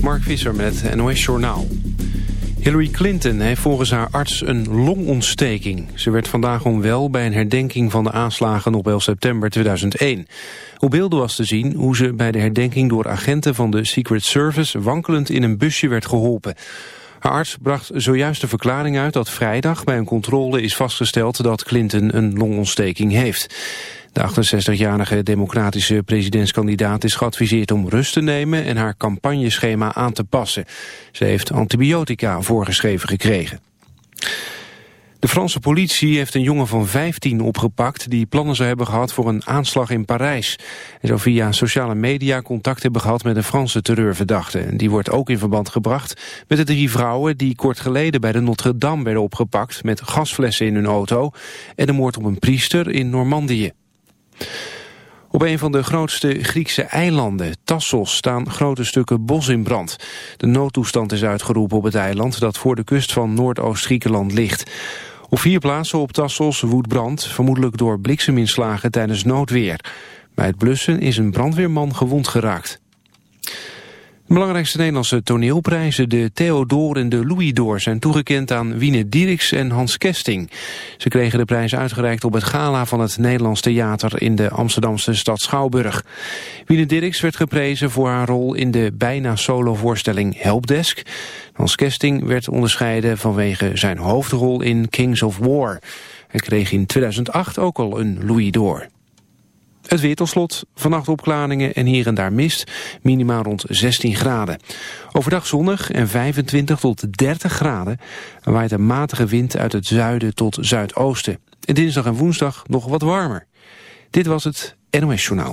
Mark Visser met NOS Journaal. Hillary Clinton heeft volgens haar arts een longontsteking. Ze werd vandaag onwel bij een herdenking van de aanslagen op 11 september 2001. Op beelden was te zien hoe ze bij de herdenking door agenten van de Secret Service wankelend in een busje werd geholpen. Haar arts bracht zojuist de verklaring uit dat vrijdag bij een controle is vastgesteld dat Clinton een longontsteking heeft. De 68-jarige democratische presidentskandidaat is geadviseerd om rust te nemen en haar campagneschema aan te passen. Ze heeft antibiotica voorgeschreven gekregen. De Franse politie heeft een jongen van 15 opgepakt... die plannen zou hebben gehad voor een aanslag in Parijs. En zou via sociale media contact hebben gehad met een Franse terreurverdachte. Die wordt ook in verband gebracht met de drie vrouwen... die kort geleden bij de Notre-Dame werden opgepakt... met gasflessen in hun auto... en de moord op een priester in Normandië. Op een van de grootste Griekse eilanden, Tassos, staan grote stukken bos in brand. De noodtoestand is uitgeroepen op het eiland dat voor de kust van Noordoost-Griekenland ligt. Op vier plaatsen op Tassos woedt brand, vermoedelijk door blikseminslagen tijdens noodweer. Bij het blussen is een brandweerman gewond geraakt. De belangrijkste Nederlandse toneelprijzen, de Theodor en de Louis d'Or, zijn toegekend aan Wiene Dieriks en Hans Kesting. Ze kregen de prijs uitgereikt op het gala van het Nederlands Theater in de Amsterdamse stad Schouwburg. Wiene Dieriks werd geprezen voor haar rol in de bijna solo-voorstelling Helpdesk. Hans Kesting werd onderscheiden vanwege zijn hoofdrol in Kings of War. Hij kreeg in 2008 ook al een Louis d'Or. Het weer. Vannacht opklaringen en hier en daar mist. Minimaal rond 16 graden. Overdag zonnig en 25 tot 30 graden. Waait een matige wind uit het zuiden tot zuidoosten. En dinsdag en woensdag nog wat warmer. Dit was het NOS Journaal.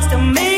wants to make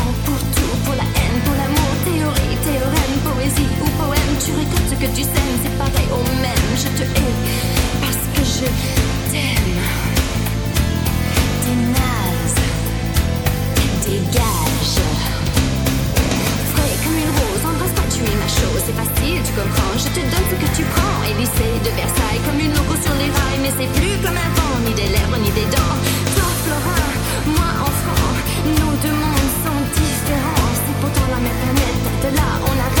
que tu sèmes, c'est pareil au même. Je te hais parce que je t'aime. T'es naze. Dégage. Frais comme une rose, embrasse-toi, tu es ma chose. C'est facile, tu comprends. Je te donne ce que tu prends. Élysée de Versailles, comme une loco sur les rails. Mais c'est plus comme un vent, ni des lèvres, ni des dents. Toi, Florin, moi, enfant. Nos deux mondes sont différents. C'est pourtant la même planète. De là, on arrête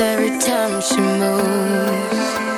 every time she moves.